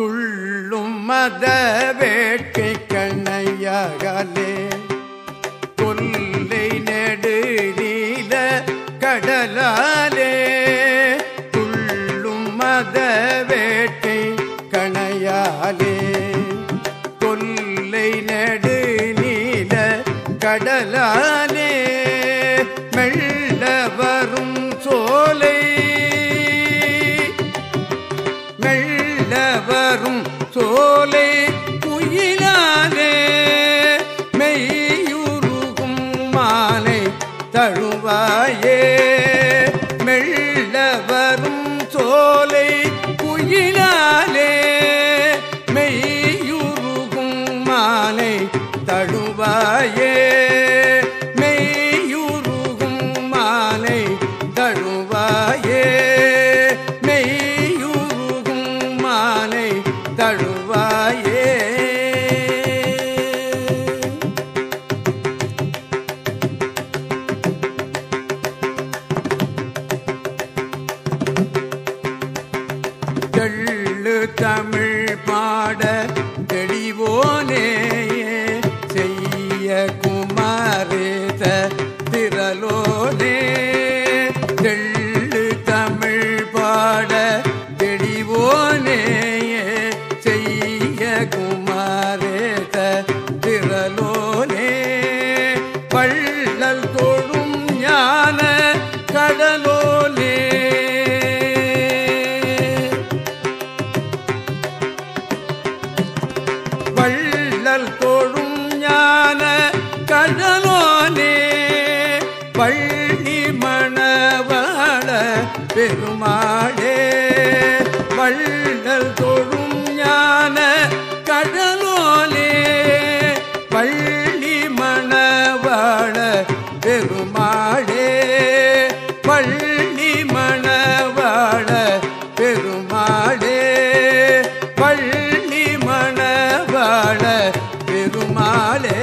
துள்ளும் மத வேட்கை கண்ணையகலே. கொல்லை நெடு நீல கடலாலே. துள்ளும் மத வேட்டை கணையாலே கொல்லை நெடு நீல கடலாலே. மெல்ல வரும் சோலை வரும் சோலை குயிலாலே மெய்யுருகும் மாலை தழுவாயே. மெல்ல வரும் சோலை குயிலாலே மெய்யுருகும் மாலை தழுவா மாலை தழுவாயே. தெள்ளு தமிழ் தெளிவோனே செய்ய குமாரேத திரலோனே பள்ளல் தொழும் ஞான கடலோலே பள்ளல் தொழும் ஞான கடலோனே. பள்ளி மணவாள பெருமாள் பெருமாளே பள்ளி மணவாழ பெருமாளே.